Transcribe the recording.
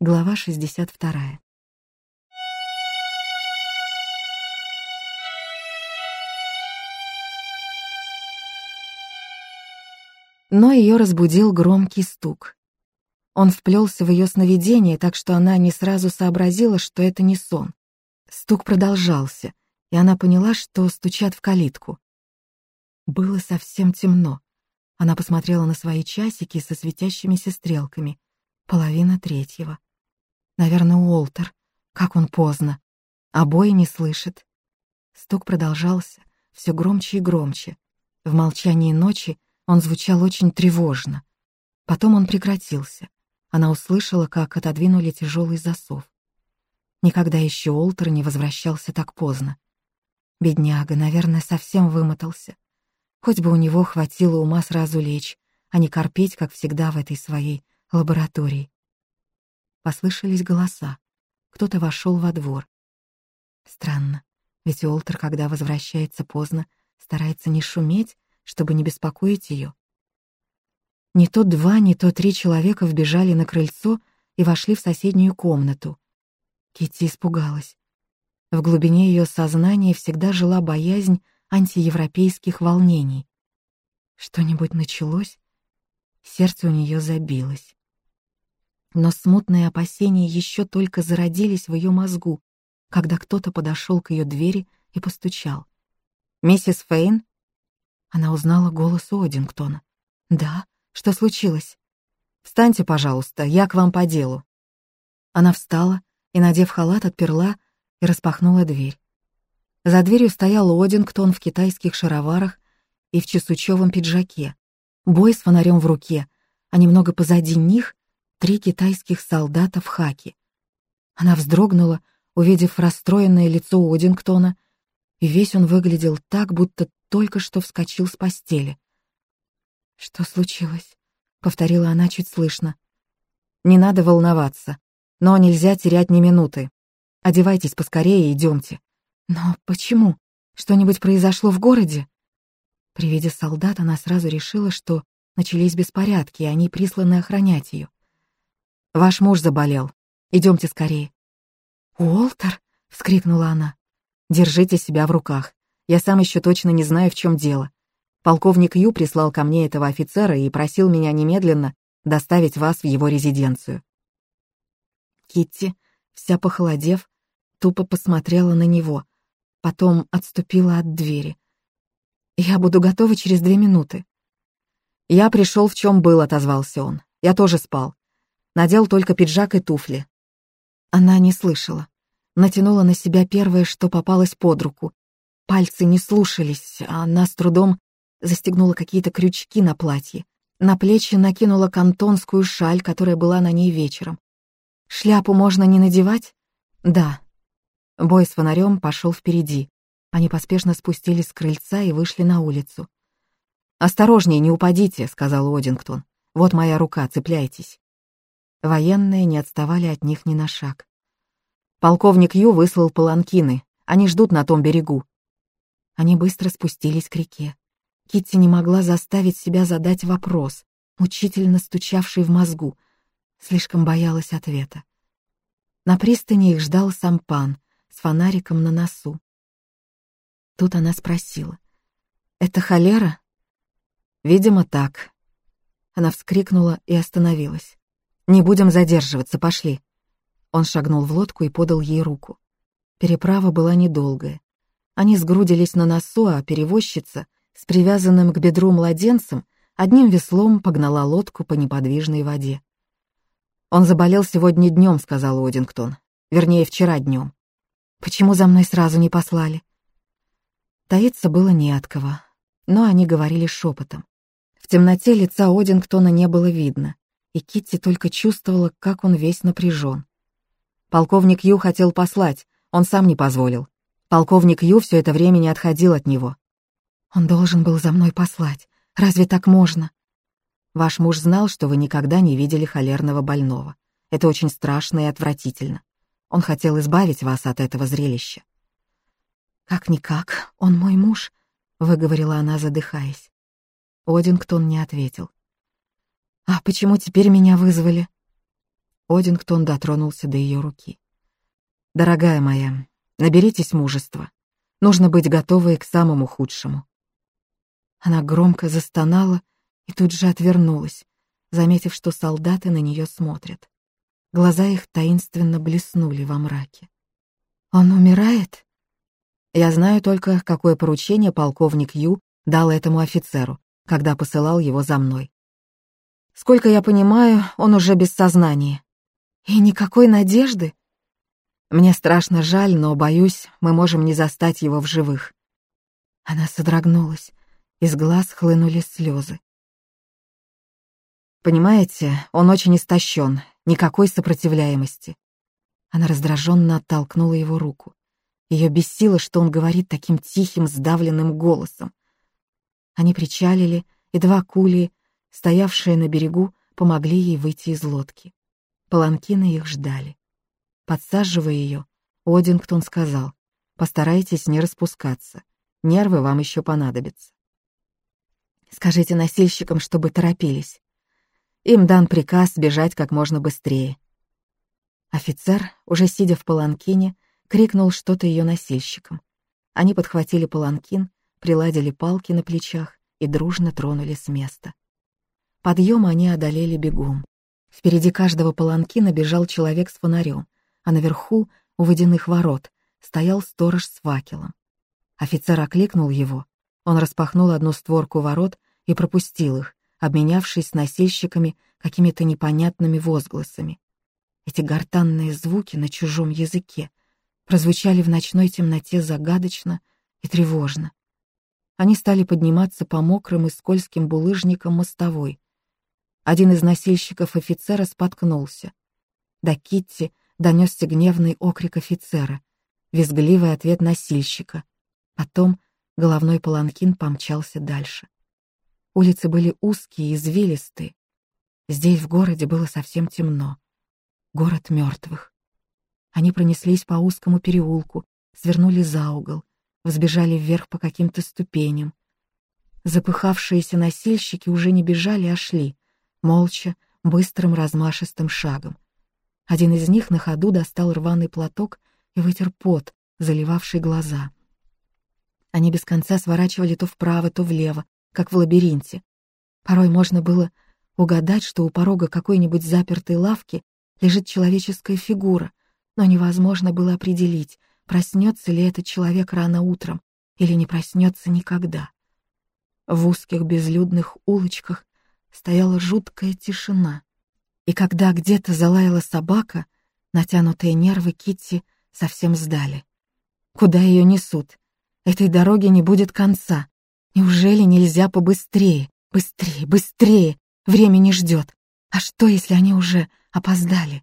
Глава 62. Но ее разбудил громкий стук. Он вплелся в ее сновидение, так что она не сразу сообразила, что это не сон. Стук продолжался, и она поняла, что стучат в калитку. Было совсем темно. Она посмотрела на свои часики со светящимися стрелками. Половина третьего. Наверное, Уолтер. Как он поздно. Обои не слышит. Стук продолжался, все громче и громче. В молчании ночи он звучал очень тревожно. Потом он прекратился. Она услышала, как отодвинули тяжелый засов. Никогда еще Уолтер не возвращался так поздно. Бедняга, наверное, совсем вымотался. Хоть бы у него хватило ума сразу лечь, а не корпеть, как всегда, в этой своей лаборатории. Послышались голоса. Кто-то вошел во двор. Странно, ведь Уолтер, когда возвращается поздно, старается не шуметь, чтобы не беспокоить ее. Не то два, не то три человека вбежали на крыльцо и вошли в соседнюю комнату. Китти испугалась. В глубине ее сознания всегда жила боязнь антиевропейских волнений. Что-нибудь началось? Сердце у нее забилось но смутные опасения еще только зародились в ее мозгу, когда кто-то подошел к ее двери и постучал. «Миссис Фейн?» Она узнала голос Одингтона. «Да? Что случилось?» «Встаньте, пожалуйста, я к вам по делу». Она встала и, надев халат, отперла и распахнула дверь. За дверью стоял Одингтон в китайских шароварах и в чесучевом пиджаке, бой с фонарем в руке, а немного позади них три китайских солдата в хаке. Она вздрогнула, увидев расстроенное лицо Одингтона, и весь он выглядел так, будто только что вскочил с постели. «Что случилось?» — повторила она чуть слышно. «Не надо волноваться, но нельзя терять ни минуты. Одевайтесь поскорее и идемте». «Но почему? Что-нибудь произошло в городе?» При виде солдат она сразу решила, что начались беспорядки, и они присланы охранять ее. Ваш муж заболел. Идемте скорее». «Уолтер?» — вскрикнула она. «Держите себя в руках. Я сам еще точно не знаю, в чем дело. Полковник Ю прислал ко мне этого офицера и просил меня немедленно доставить вас в его резиденцию». Китти, вся похолодев, тупо посмотрела на него, потом отступила от двери. «Я буду готова через две минуты». «Я пришел в чем был», — отозвался он. «Я тоже спал. Надел только пиджак и туфли. Она не слышала. Натянула на себя первое, что попалось под руку. Пальцы не слушались, а она с трудом застегнула какие-то крючки на платье. На плечи накинула кантонскую шаль, которая была на ней вечером. «Шляпу можно не надевать?» «Да». Бой с фонарем пошел впереди. Они поспешно спустились с крыльца и вышли на улицу. «Осторожнее, не упадите», — сказал Одингтон. «Вот моя рука, цепляйтесь». Военные не отставали от них ни на шаг. Полковник Ю выслал паланкины. Они ждут на том берегу. Они быстро спустились к реке. Китти не могла заставить себя задать вопрос, мучительно стучавший в мозгу. Слишком боялась ответа. На пристани их ждал сампан с фонариком на носу. Тут она спросила. «Это холера?» «Видимо, так». Она вскрикнула и остановилась. «Не будем задерживаться, пошли». Он шагнул в лодку и подал ей руку. Переправа была недолгая. Они сгрудились на носу, а перевозчица с привязанным к бедру младенцем одним веслом погнала лодку по неподвижной воде. «Он заболел сегодня днем», — сказал Одингтон. «Вернее, вчера днем. Почему за мной сразу не послали?» Таиться было не от кого, но они говорили шепотом. В темноте лица Одингтона не было видно и Китти только чувствовала, как он весь напряжен. Полковник Ю хотел послать, он сам не позволил. Полковник Ю все это время не отходил от него. Он должен был за мной послать. Разве так можно? Ваш муж знал, что вы никогда не видели холерного больного. Это очень страшно и отвратительно. Он хотел избавить вас от этого зрелища. «Как-никак, он мой муж», — выговорила она, задыхаясь. Одингтон не ответил. «А почему теперь меня вызвали?» Одингтон дотронулся до ее руки. «Дорогая моя, наберитесь мужества. Нужно быть готовой к самому худшему». Она громко застонала и тут же отвернулась, заметив, что солдаты на нее смотрят. Глаза их таинственно блеснули во мраке. «Он умирает?» Я знаю только, какое поручение полковник Ю дал этому офицеру, когда посылал его за мной. Сколько я понимаю, он уже без сознания. И никакой надежды? Мне страшно жаль, но, боюсь, мы можем не застать его в живых. Она содрогнулась, из глаз хлынули слезы. Понимаете, он очень истощен, никакой сопротивляемости. Она раздраженно оттолкнула его руку. Ее бесило, что он говорит таким тихим, сдавленным голосом. Они причалили, и два кули, стоявшие на берегу, помогли ей выйти из лодки. Паланкины их ждали. Подсаживая ее, Одингтон сказал, «Постарайтесь не распускаться, нервы вам еще понадобятся». «Скажите носильщикам, чтобы торопились. Им дан приказ бежать как можно быстрее». Офицер, уже сидя в паланкине, крикнул что-то ее носильщикам. Они подхватили паланкин, приладили палки на плечах и дружно тронули с места. Подъем они одолели бегом. Впереди каждого паланкина бежал человек с фонарем, а наверху, у водяных ворот, стоял сторож с факелом. Офицер окликнул его. Он распахнул одну створку ворот и пропустил их, обменявшись с носильщиками какими-то непонятными возгласами. Эти гортанные звуки на чужом языке прозвучали в ночной темноте загадочно и тревожно. Они стали подниматься по мокрым и скользким булыжникам мостовой. Один из носильщиков офицера споткнулся. До Китти донесся гневный окрик офицера, визгливый ответ носильщика. Потом головной паланкин помчался дальше. Улицы были узкие и извилистые. Здесь, в городе, было совсем темно. Город мертвых. Они пронеслись по узкому переулку, свернули за угол, взбежали вверх по каким-то ступеням. Запыхавшиеся носильщики уже не бежали, а шли, молча, быстрым размашистым шагом. Один из них на ходу достал рваный платок и вытер пот, заливавший глаза. Они без конца сворачивали то вправо, то влево, как в лабиринте. Порой можно было угадать, что у порога какой-нибудь запертой лавки лежит человеческая фигура, но невозможно было определить, проснется ли этот человек рано утром или не проснется никогда. В узких безлюдных улочках стояла жуткая тишина, и когда где-то залаяла собака, натянутые нервы Китти совсем сдали. Куда ее несут? Этой дороги не будет конца. Неужели нельзя побыстрее? Быстрее, быстрее! Время не ждет. А что, если они уже опоздали?